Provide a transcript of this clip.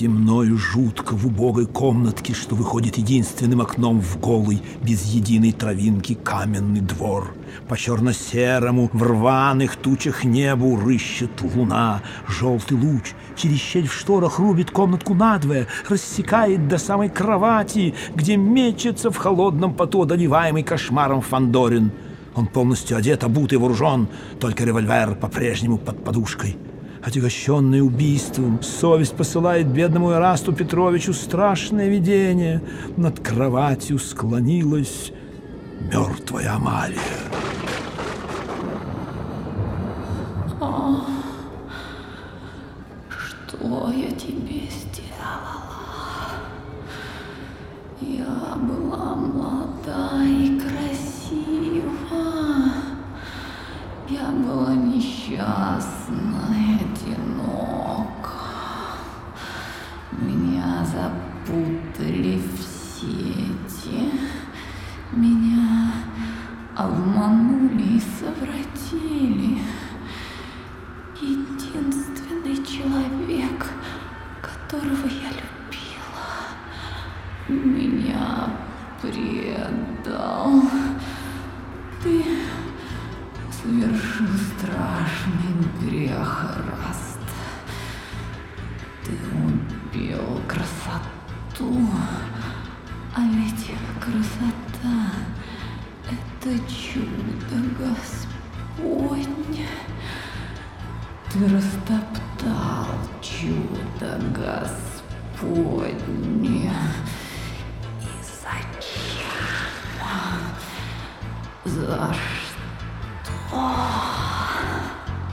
Темно и жутко в убогой комнатке, что выходит единственным окном в голый, без единой травинки каменный двор. По черно-серому, в рваных тучах небу рыщет луна. Желтый луч через щель в шторах рубит комнатку надвое, рассекает до самой кровати, где мечется в холодном поту, одолеваемый кошмаром Фандорин. Он полностью одет, обут и вооружен, только револьвер по-прежнему под подушкой отягощенный убийством. Совесть посылает бедному Ирасту Петровичу страшное видение. Над кроватью склонилась мертвая Амалия. Что я тебе сделала? Я была молода и красива. Запутали в сети. Меня обманули и совратили. Единственный человек, которого я любила, меня предал. Ты совершил страшный грех, красоту. А ведь красота — это чудо Господне. Ты растоптал чудо Господне. И зачем? За что?